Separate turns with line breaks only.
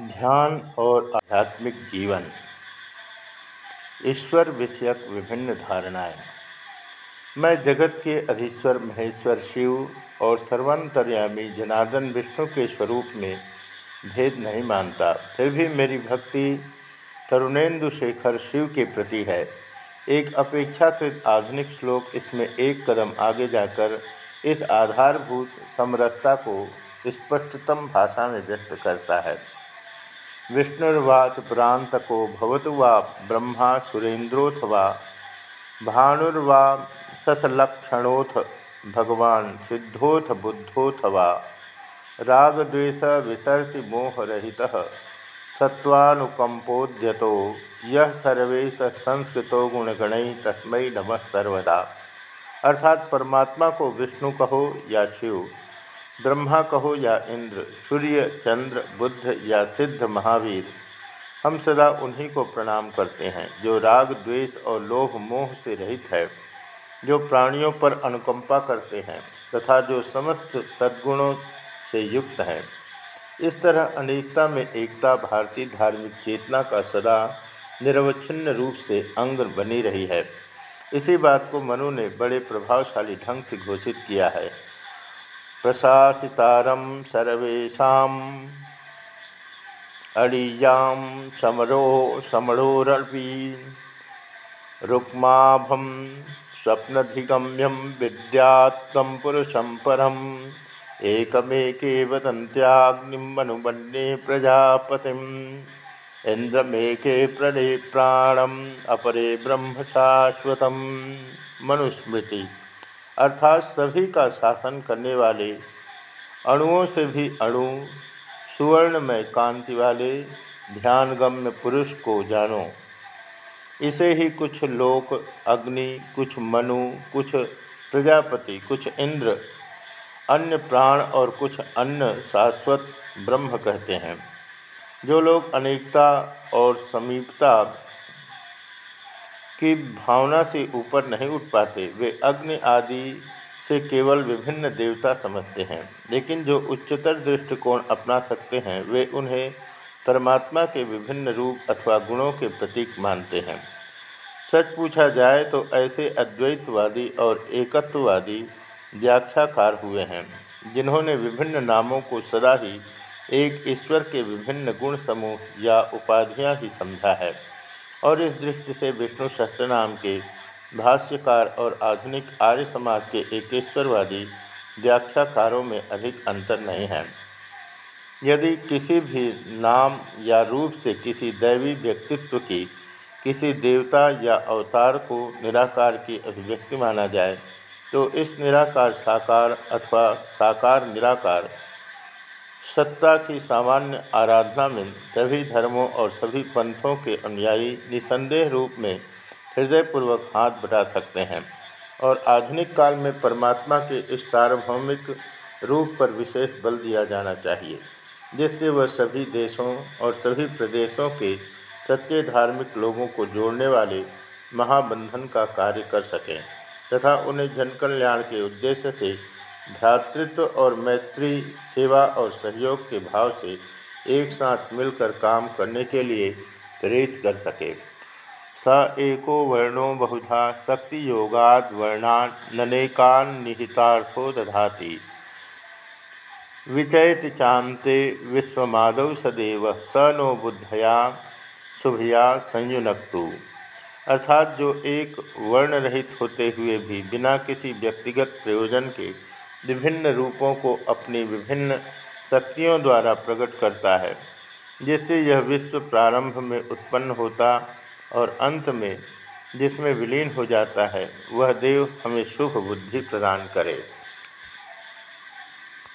ध्यान और आध्यात्मिक जीवन। ईश्वर विषयक विभिन्न धारणाएँ। मैं जगत के अधीश्वर, महेश्वर, शिव और सर्वांतर्यामी जनार्दन विष्णु के स्वरूप में भेद नहीं मानता। फिर भी मेरी भक्ति तरुणेन्दु शेखर शिव के प्रति है। एक अपेक्षाकृत आधुनिक श्लोक इसमें एक कदम आगे जाकर इस आधारभूत समरसता को स्पष्टतम भाषा में व्यक्त करता है। विष्णुर्वात प्रांतको भवतु वा ब्रह्मा सुरेन्द्रोथ वा? भानुर्वा ससलक्षणोथ भगवान सिद्धोथ बुद्धोथ वा? रागद्वेष विसर्ति मोहरहित सत्वानुकंपोद्यतो यह सर्वेश संस्कृतो गुणगण तस्म नमः सर्वदा। अर्थात परमात्मा को विष्णु कहो या शिव ब्रह्मा कहो या इंद्र, सूर्य, चंद्र, बुद्ध या सिद्ध महावीर, हम सदा उन्हीं को प्रणाम करते हैं, जो राग, द्वेष और लोभ मोह से रहित है, जो प्राणियों पर अनुकंपा करते हैं, तथा जो समस्त सद्गुणों से युक्त हैं। इस तरह अनेकता में एकता, भारतीय धार्मिक चेतना का सदा निरवच्छिन्न रूप से अंग बनी रही है। इसी बात को मनु ने बड़े प्रभावशाली ढंग से घोषित किया है। प्रशासितारं सर्वेषाम् अड़ीयां समरो समरोरपि रुक्माभं स्वप्नधिगम्यं विद्यात्म पुरुषं परम् एकमेके वदन्त्याग्निं मनुमन्ये प्रजापतिम् इन्द्रमेके प्रणे प्राणम् अपरे ब्रह्म शाश्वतं मनुस्मृति। अर्थात सभी का शासन करने वाले, अणुओं से भी अणु, सुवर्ण में कांति वाले, ध्यानगम्य पुरुष को जानो। इसे ही कुछ लोक, अग्नि, कुछ मनु, कुछ प्रजापति, कुछ इंद्र, अन्य प्राण और कुछ अन्य शाश्वत ब्रह्म कहते हैं, जो लोग अनेकता और समीपता की भावना से ऊपर नहीं उठ पाते। वे अग्नि आदि से केवल विभिन्न देवता समझते हैं, लेकिन जो उच्चतर दृष्टिकोण अपना सकते हैं, वे उन्हें परमात्मा के विभिन्न रूप अथवा गुणों के प्रतीक मानते हैं। सच पूछा जाए तो ऐसे अद्वैतवादी और एकत्ववादी व्याख्याकार हुए हैं, जिन्होंने विभिन्न नामों को सदा ही एक ईश्वर के विभिन्न गुण समूह या उपाधियाँ ही समझा है। और इस दृष्टि से विष्णु सहस्त्रनाम के भाष्यकार और आधुनिक आर्य समाज के एकेश्वरवादी व्याख्याकारों में अधिक अंतर नहीं है। यदि किसी भी नाम या रूप से किसी दैवी व्यक्तित्व की किसी देवता या अवतार को निराकार की अभिव्यक्ति माना जाए तो इस निराकार साकार अथवा साकार निराकार सत्ता की सामान्य आराधना में सभी धर्मों और सभी पंथों के अनुयायी निसंदेह रूप में हृदयपूर्वक हाथ बढ़ा सकते हैं और आधुनिक काल में परमात्मा के इस सार्वभौमिक रूप पर विशेष बल दिया जाना चाहिए, जिससे वह सभी देशों और सभी प्रदेशों के सच्चे धार्मिक लोगों को जोड़ने वाले महाबंधन का कार्य कर सकें तथा उन्हें जनकल्याण के उद्देश्य से भ्रातृत्व और मैत्री, सेवा और सहयोग के भाव से एक साथ मिलकर काम करने के लिए प्रेरित कर सके। स एको वर्णो बहुधा शक्ति योगाद वर्णानेकान निहितार्थो दधाति। विचयति चांते विश्वमादव सदैव स नो बुद्धया शुभया संयुनक्तु। अर्थात जो एक वर्ण रहित होते हुए भी बिना किसी व्यक्तिगत प्रयोजन के विभिन्न रूपों को अपनी विभिन्न शक्तियों द्वारा प्रकट करता है, जिससे यह विश्व प्रारंभ में उत्पन्न होता और अंत में जिसमें विलीन हो जाता है, वह देव हमें शुभ बुद्धि प्रदान करे।